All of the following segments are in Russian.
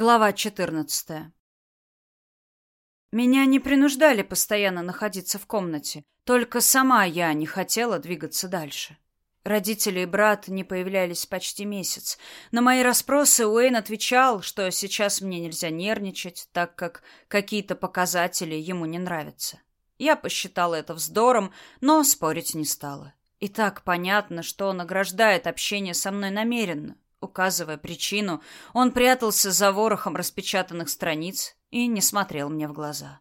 Глава 14. Меня не принуждали постоянно находиться в комнате, только сама я не хотела двигаться дальше. Родители и брат не появлялись почти месяц. На мои расспросы Уэйн отвечал, что сейчас мне нельзя нервничать, так как какие-то показатели ему не нравятся. Я посчитала это вздором, но спорить не стала. И так понятно, что он ограждает общение со мной намеренно, Указывая причину, он прятался за ворохом распечатанных страниц и не смотрел мне в глаза.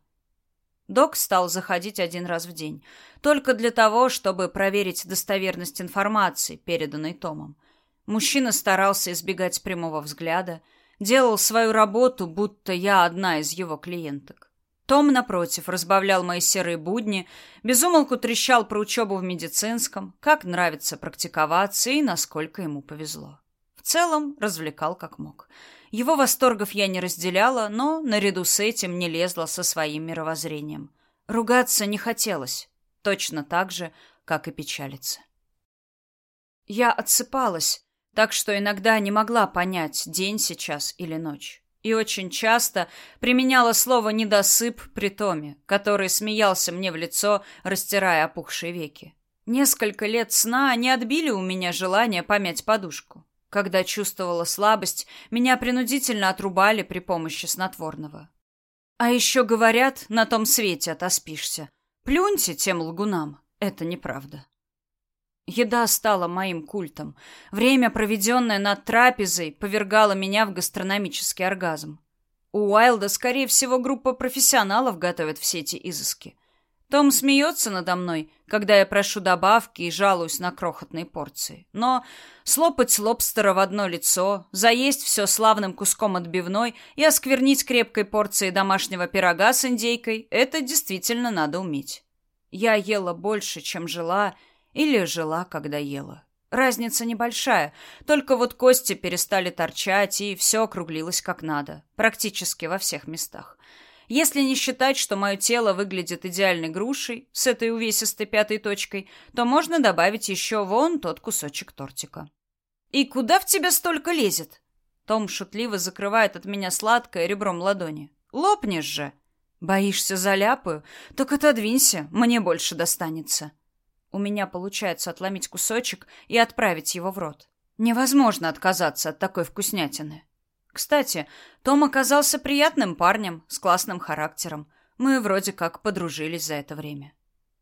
Док стал заходить один раз в день, только для того, чтобы проверить достоверность информации, переданной Томом. Мужчина старался избегать прямого взгляда, делал свою работу, будто я одна из его клиенток. Том, напротив, разбавлял мои серые будни, безумолку трещал про учебу в медицинском, как нравится практиковаться и насколько ему повезло целом развлекал как мог. Его восторгов я не разделяла, но наряду с этим не лезла со своим мировоззрением. Ругаться не хотелось, точно так же, как и печалиться. Я отсыпалась, так что иногда не могла понять, день сейчас или ночь. И очень часто применяла слово «недосып» при Томе, который смеялся мне в лицо, растирая опухшие веки. Несколько лет сна не отбили у меня желание помять подушку. Когда чувствовала слабость, меня принудительно отрубали при помощи снотворного. А еще говорят, на том свете отоспишься. Плюньте тем лгунам. Это неправда. Еда стала моим культом. Время, проведенное над трапезой, повергало меня в гастрономический оргазм. У Уайлда, скорее всего, группа профессионалов готовит все эти изыски. Том смеется надо мной, когда я прошу добавки и жалуюсь на крохотные порции. Но слопать лобстера в одно лицо, заесть все славным куском отбивной и осквернить крепкой порцией домашнего пирога с индейкой – это действительно надо уметь. Я ела больше, чем жила, или жила, когда ела. Разница небольшая, только вот кости перестали торчать, и все округлилось как надо, практически во всех местах. Если не считать, что мое тело выглядит идеальной грушей с этой увесистой пятой точкой, то можно добавить еще вон тот кусочек тортика. «И куда в тебя столько лезет?» Том шутливо закрывает от меня сладкое ребром ладони. «Лопнешь же!» «Боишься, заляпаю? Так отодвинься, мне больше достанется». У меня получается отломить кусочек и отправить его в рот. Невозможно отказаться от такой вкуснятины. Кстати, Том оказался приятным парнем с классным характером. Мы вроде как подружились за это время.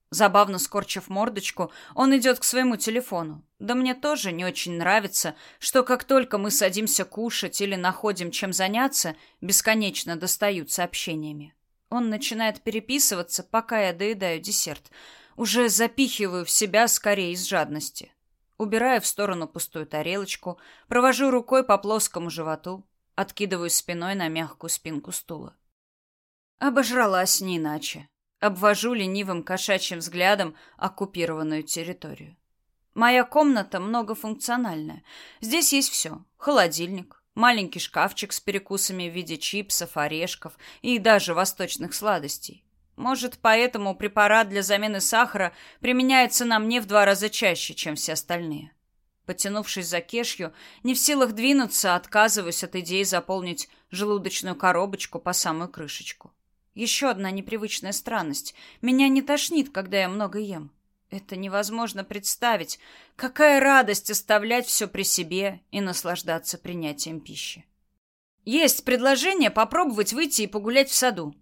Забавно скорчив мордочку, он идет к своему телефону. Да мне тоже не очень нравится, что как только мы садимся кушать или находим чем заняться, бесконечно достают сообщениями. Он начинает переписываться, пока я доедаю десерт. Уже запихиваю в себя скорее из жадности. Убираю в сторону пустую тарелочку, провожу рукой по плоскому животу, Откидываюсь спиной на мягкую спинку стула. Обожралась не иначе. Обвожу ленивым кошачьим взглядом оккупированную территорию. Моя комната многофункциональная. Здесь есть все. Холодильник, маленький шкафчик с перекусами в виде чипсов, орешков и даже восточных сладостей. Может, поэтому препарат для замены сахара применяется на мне в два раза чаще, чем все остальные. Потянувшись за кешью, не в силах двинуться, отказываюсь от идеи заполнить желудочную коробочку по самую крышечку. Еще одна непривычная странность. Меня не тошнит, когда я много ем. Это невозможно представить. Какая радость оставлять все при себе и наслаждаться принятием пищи. Есть предложение попробовать выйти и погулять в саду.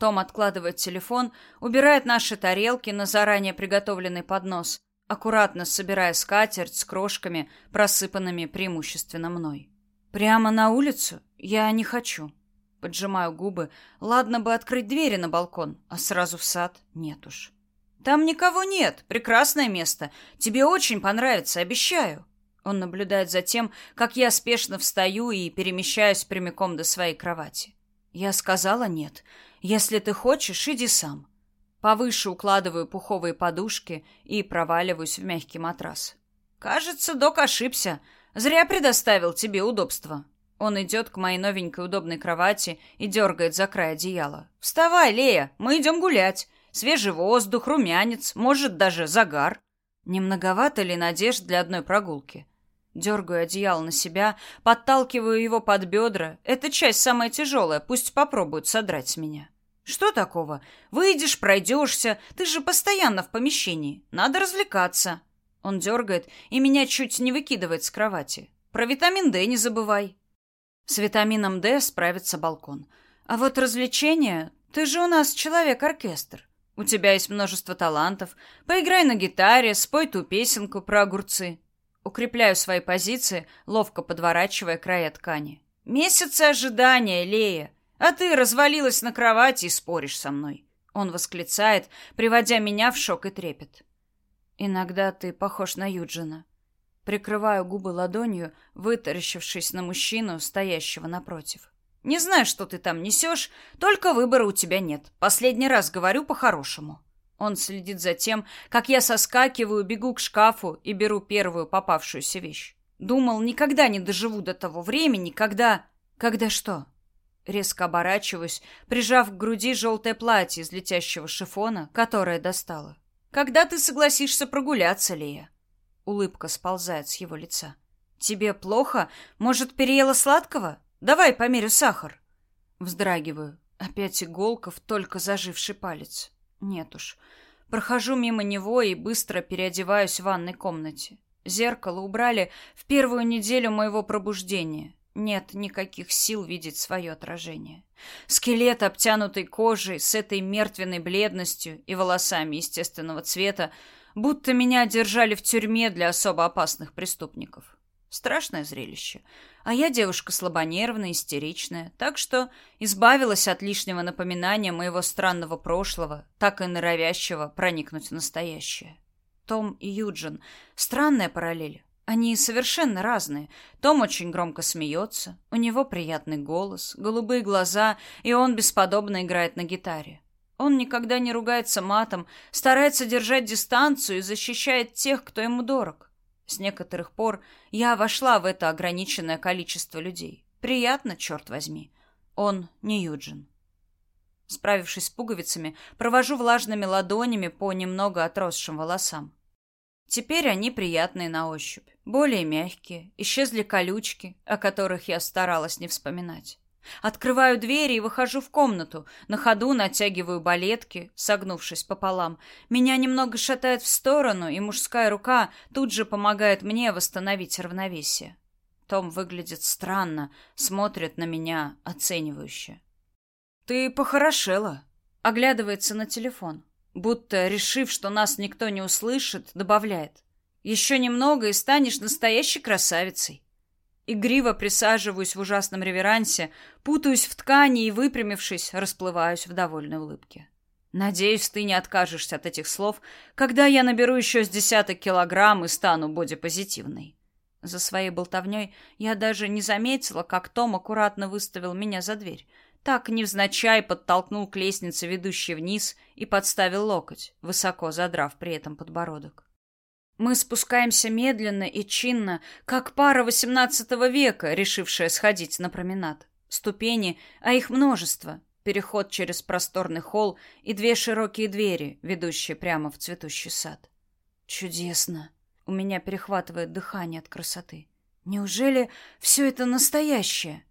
Том откладывает телефон, убирает наши тарелки на заранее приготовленный поднос аккуратно собирая скатерть с крошками, просыпанными преимущественно мной. Прямо на улицу я не хочу. Поджимаю губы. Ладно бы открыть двери на балкон, а сразу в сад нет уж. Там никого нет. Прекрасное место. Тебе очень понравится, обещаю. Он наблюдает за тем, как я спешно встаю и перемещаюсь прямиком до своей кровати. Я сказала нет. Если ты хочешь, иди сам. Повыше укладываю пуховые подушки и проваливаюсь в мягкий матрас. Кажется, док ошибся. Зря предоставил тебе удобство. Он идет к моей новенькой удобной кровати и дергает за край одеяла. Вставай, Лея, мы идем гулять. Свежий воздух, румянец, может даже загар. Не многовато ли надежд для одной прогулки? Дергаю одеяло на себя, подталкиваю его под бедра. Эта часть самая тяжелая, пусть попробуют содрать с меня. Что такого? Выйдешь, пройдешься. Ты же постоянно в помещении. Надо развлекаться. Он дергает и меня чуть не выкидывает с кровати. Про витамин D не забывай. С витамином D справится балкон. А вот развлечения... Ты же у нас человек-оркестр. У тебя есть множество талантов. Поиграй на гитаре, спой ту песенку про огурцы. Укрепляю свои позиции, ловко подворачивая края ткани. Месяцы ожидания, Лея. А ты развалилась на кровати и споришь со мной. Он восклицает, приводя меня в шок и трепет. Иногда ты похож на Юджина. Прикрываю губы ладонью, вытаращившись на мужчину, стоящего напротив. Не знаю, что ты там несешь, только выбора у тебя нет. Последний раз говорю по-хорошему. Он следит за тем, как я соскакиваю, бегу к шкафу и беру первую попавшуюся вещь. Думал, никогда не доживу до того времени, когда... Когда что? Резко оборачиваюсь, прижав к груди желтое платье из летящего шифона, которое достала. Когда ты согласишься прогуляться, Лея? Улыбка сползает с его лица. Тебе плохо? Может, переела сладкого? Давай померю сахар. Вздрагиваю. Опять иголка в только заживший палец. Нет уж. Прохожу мимо него и быстро переодеваюсь в ванной комнате. Зеркало убрали в первую неделю моего пробуждения. Нет никаких сил видеть свое отражение. Скелет, обтянутый кожей, с этой мертвенной бледностью и волосами естественного цвета, будто меня держали в тюрьме для особо опасных преступников. Страшное зрелище. А я девушка слабонервная, истеричная, так что избавилась от лишнего напоминания моего странного прошлого, так и норовящего проникнуть в настоящее. Том и Юджин. Странная параллель. Они совершенно разные. Том очень громко смеется, у него приятный голос, голубые глаза, и он бесподобно играет на гитаре. Он никогда не ругается матом, старается держать дистанцию и защищает тех, кто ему дорог. С некоторых пор я вошла в это ограниченное количество людей. Приятно, черт возьми. Он не Юджин. Справившись с пуговицами, провожу влажными ладонями по немного отросшим волосам. Теперь они приятные на ощупь, более мягкие, исчезли колючки, о которых я старалась не вспоминать. Открываю двери и выхожу в комнату, на ходу натягиваю балетки, согнувшись пополам. Меня немного шатает в сторону, и мужская рука тут же помогает мне восстановить равновесие. Том выглядит странно, смотрит на меня оценивающе. «Ты похорошела», — оглядывается на телефон будто, решив, что нас никто не услышит, добавляет. «Еще немного, и станешь настоящей красавицей». Игриво присаживаюсь в ужасном реверансе, путаюсь в ткани и, выпрямившись, расплываюсь в довольной улыбке. Надеюсь, ты не откажешься от этих слов, когда я наберу еще с десяток килограмм и стану бодипозитивной. За своей болтовней я даже не заметила, как Том аккуратно выставил меня за дверь, так невзначай подтолкнул к лестнице, ведущей вниз, и подставил локоть, высоко задрав при этом подбородок. Мы спускаемся медленно и чинно, как пара XVIII века, решившая сходить на променад. Ступени, а их множество, переход через просторный холл и две широкие двери, ведущие прямо в цветущий сад. Чудесно. У меня перехватывает дыхание от красоты. Неужели все это настоящее?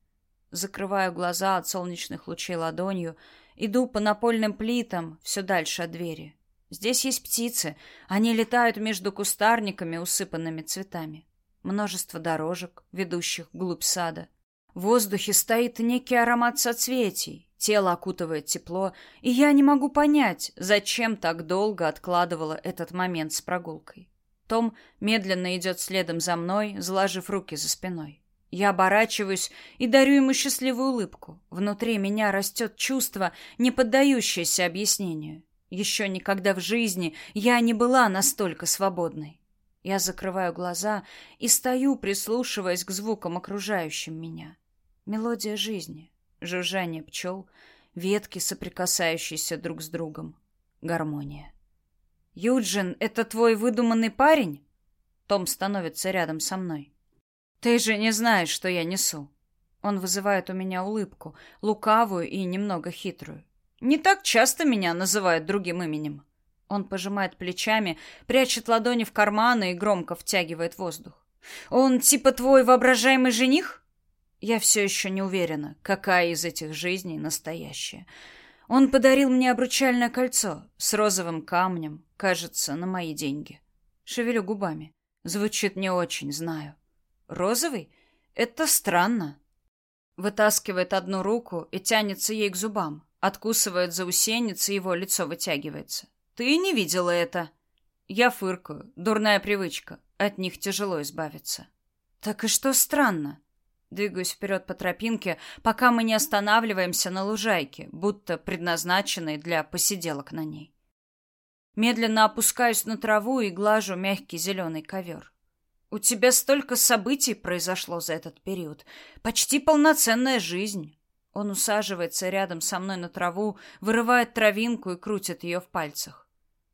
Закрываю глаза от солнечных лучей ладонью, иду по напольным плитам все дальше от двери. Здесь есть птицы, они летают между кустарниками, усыпанными цветами. Множество дорожек, ведущих вглубь сада. В воздухе стоит некий аромат соцветий, тело окутывает тепло, и я не могу понять, зачем так долго откладывала этот момент с прогулкой. Том медленно идет следом за мной, заложив руки за спиной. Я оборачиваюсь и дарю ему счастливую улыбку. Внутри меня растет чувство, не поддающееся объяснению. Еще никогда в жизни я не была настолько свободной. Я закрываю глаза и стою, прислушиваясь к звукам окружающим меня. Мелодия жизни, жужжание пчел, ветки, соприкасающиеся друг с другом, гармония. «Юджин, это твой выдуманный парень?» Том становится рядом со мной. Ты же не знаешь, что я несу. Он вызывает у меня улыбку, лукавую и немного хитрую. Не так часто меня называют другим именем. Он пожимает плечами, прячет ладони в карманы и громко втягивает воздух. Он типа твой воображаемый жених? Я все еще не уверена, какая из этих жизней настоящая. Он подарил мне обручальное кольцо с розовым камнем, кажется, на мои деньги. Шевелю губами. Звучит не очень, знаю. Розовый? Это странно. Вытаскивает одну руку и тянется ей к зубам. Откусывает заусенец, его лицо вытягивается. Ты не видела это? Я фыркаю. Дурная привычка. От них тяжело избавиться. Так и что странно? Двигаюсь вперед по тропинке, пока мы не останавливаемся на лужайке, будто предназначенной для посиделок на ней. Медленно опускаюсь на траву и глажу мягкий зеленый ковер. У тебя столько событий произошло за этот период. Почти полноценная жизнь. Он усаживается рядом со мной на траву, вырывает травинку и крутит ее в пальцах.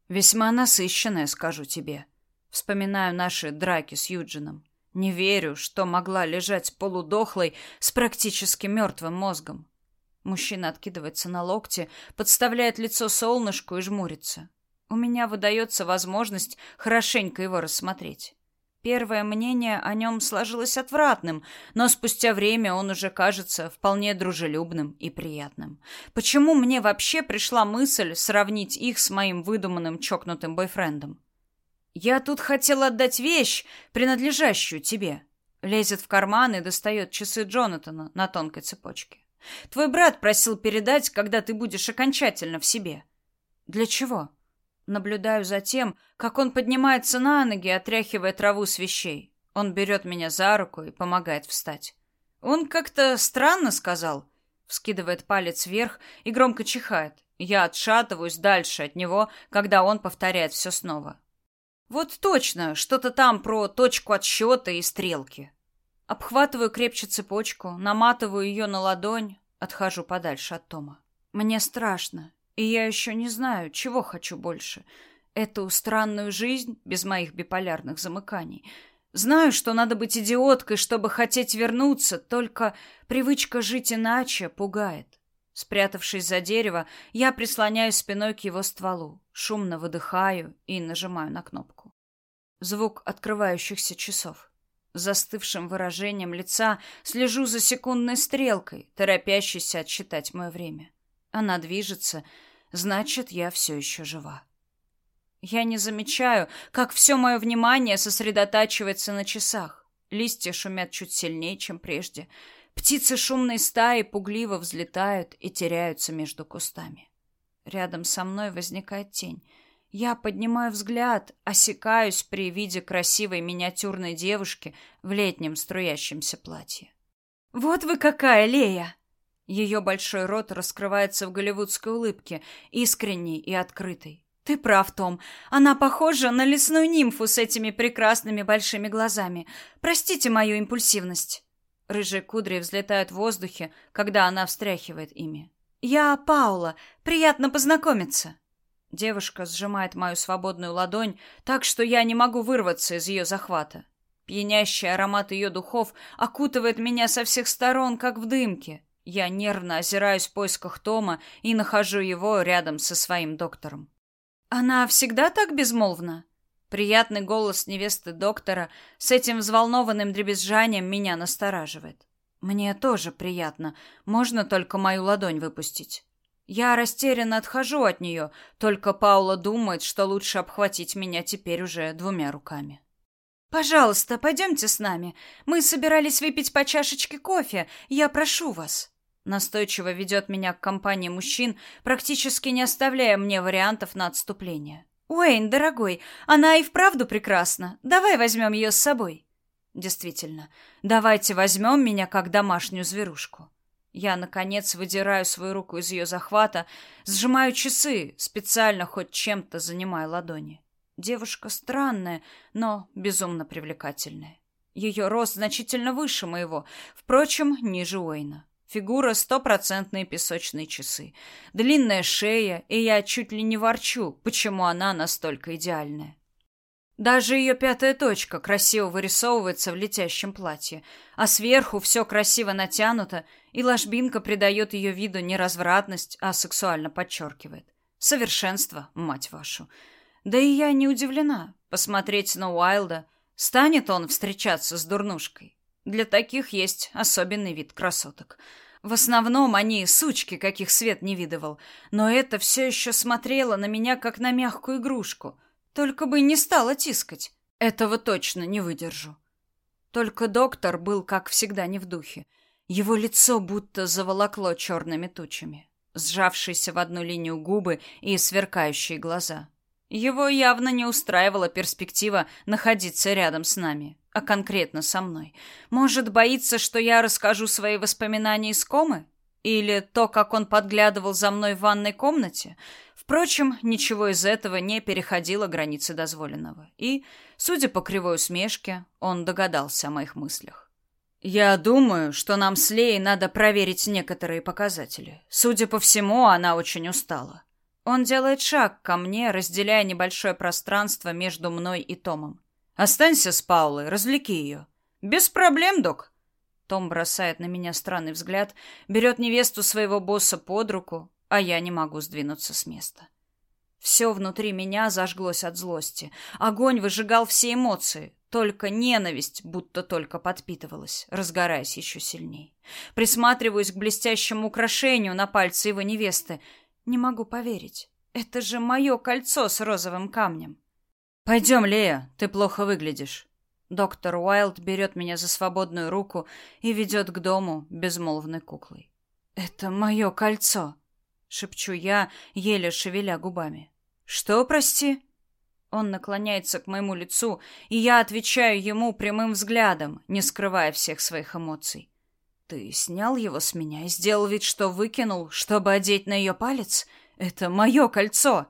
Весьма насыщенная, скажу тебе. Вспоминаю наши драки с Юджином. Не верю, что могла лежать полудохлой с практически мертвым мозгом. Мужчина откидывается на локти, подставляет лицо солнышку и жмурится. У меня выдается возможность хорошенько его рассмотреть. Первое мнение о нем сложилось отвратным, но спустя время он уже кажется вполне дружелюбным и приятным. Почему мне вообще пришла мысль сравнить их с моим выдуманным чокнутым бойфрендом? Я тут хотел отдать вещь, принадлежащую тебе. Лезет в карман и достает часы Джонатана на тонкой цепочке. Твой брат просил передать, когда ты будешь окончательно в себе. Для чего? Наблюдаю за тем, как он поднимается на ноги, отряхивая траву с вещей. Он берет меня за руку и помогает встать. Он как-то странно сказал. Вскидывает палец вверх и громко чихает. Я отшатываюсь дальше от него, когда он повторяет все снова. Вот точно, что-то там про точку отсчета и стрелки. Обхватываю крепче цепочку, наматываю ее на ладонь, отхожу подальше от Тома. Мне страшно, и я еще не знаю, чего хочу больше. Эту странную жизнь без моих биполярных замыканий. Знаю, что надо быть идиоткой, чтобы хотеть вернуться, только привычка жить иначе пугает. Спрятавшись за дерево, я прислоняюсь спиной к его стволу, шумно выдыхаю и нажимаю на кнопку. Звук открывающихся часов. Застывшим выражением лица слежу за секундной стрелкой, торопящейся отсчитать мое время. Она движется, значит, я все еще жива. Я не замечаю, как все мое внимание сосредотачивается на часах. Листья шумят чуть сильнее, чем прежде. Птицы шумной стаи пугливо взлетают и теряются между кустами. Рядом со мной возникает тень. Я поднимаю взгляд, осекаюсь при виде красивой миниатюрной девушки в летнем струящемся платье. «Вот вы какая, Лея!» Ее большой рот раскрывается в голливудской улыбке, искренней и открытой. «Ты прав, Том. Она похожа на лесную нимфу с этими прекрасными большими глазами. Простите мою импульсивность». Рыжие кудри взлетают в воздухе, когда она встряхивает ими. «Я Паула. Приятно познакомиться». Девушка сжимает мою свободную ладонь так, что я не могу вырваться из ее захвата. Пьянящий аромат ее духов окутывает меня со всех сторон, как в дымке. Я нервно озираюсь в поисках Тома и нахожу его рядом со своим доктором. «Она всегда так безмолвна?» Приятный голос невесты доктора с этим взволнованным дребезжанием меня настораживает. Мне тоже приятно. Можно только мою ладонь выпустить. Я растерянно отхожу от нее, только Паула думает, что лучше обхватить меня теперь уже двумя руками. «Пожалуйста, пойдемте с нами. Мы собирались выпить по чашечке кофе. Я прошу вас». Настойчиво ведет меня к компании мужчин, практически не оставляя мне вариантов на отступление. Уэйн, дорогой, она и вправду прекрасна. Давай возьмем ее с собой. Действительно, давайте возьмем меня как домашнюю зверушку. Я, наконец, выдираю свою руку из ее захвата, сжимаю часы, специально хоть чем-то занимая ладони. Девушка странная, но безумно привлекательная. Ее рост значительно выше моего, впрочем, ниже Уэйна. Фигура — стопроцентные песочные часы. Длинная шея, и я чуть ли не ворчу, почему она настолько идеальная. Даже ее пятая точка красиво вырисовывается в летящем платье, а сверху все красиво натянуто, и ложбинка придает ее виду не развратность, а сексуально подчеркивает. Совершенство, мать вашу. Да и я не удивлена. Посмотреть на Уайлда Станет он встречаться с дурнушкой? Для таких есть особенный вид красоток. В основном они сучки, каких свет не видывал, но это все еще смотрело на меня, как на мягкую игрушку. Только бы не стала тискать. Этого точно не выдержу. Только доктор был, как всегда, не в духе. Его лицо будто заволокло черными тучами. Сжавшиеся в одну линию губы и сверкающие глаза. Его явно не устраивала перспектива находиться рядом с нами, а конкретно со мной. Может, боится, что я расскажу свои воспоминания из комы? Или то, как он подглядывал за мной в ванной комнате? Впрочем, ничего из этого не переходило границы дозволенного. И, судя по кривой усмешке, он догадался о моих мыслях. «Я думаю, что нам с Леей надо проверить некоторые показатели. Судя по всему, она очень устала». Он делает шаг ко мне, разделяя небольшое пространство между мной и Томом. «Останься с Паулой, развлеки ее». «Без проблем, док». Том бросает на меня странный взгляд, берет невесту своего босса под руку, а я не могу сдвинуться с места. Все внутри меня зажглось от злости. Огонь выжигал все эмоции. Только ненависть будто только подпитывалась, разгораясь еще сильней. Присматриваюсь к блестящему украшению на пальце его невесты. Не могу поверить. Это же мое кольцо с розовым камнем. «Пойдем, Лея, ты плохо выглядишь». Доктор Уайлд берет меня за свободную руку и ведет к дому безмолвной куклой. «Это мое кольцо!» шепчу я, еле шевеля губами. Что, прости? Он наклоняется к моему лицу, и я отвечаю ему прямым взглядом, не скрывая всех своих эмоций. Ты снял его с меня и сделал вид, что выкинул, чтобы одеть на ее палец? Это мое кольцо.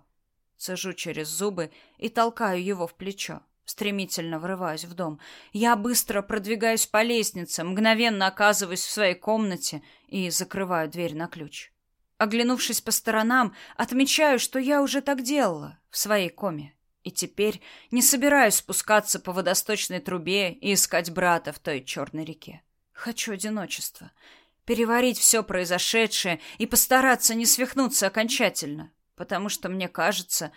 Сажу через зубы и толкаю его в плечо. Стремительно врываюсь в дом. Я быстро продвигаюсь по лестнице, мгновенно оказываюсь в своей комнате и закрываю дверь на ключ. Оглянувшись по сторонам, отмечаю, что я уже так делала в своей коме. И теперь не собираюсь спускаться по водосточной трубе и искать брата в той черной реке. Хочу одиночества. Переварить все произошедшее и постараться не свихнуться окончательно. Потому что мне кажется,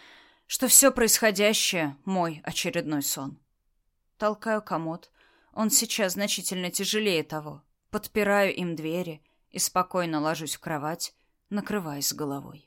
что все происходящее — мой очередной сон. Толкаю комод. Он сейчас значительно тяжелее того. Подпираю им двери и спокойно ложусь в кровать, накрываясь головой.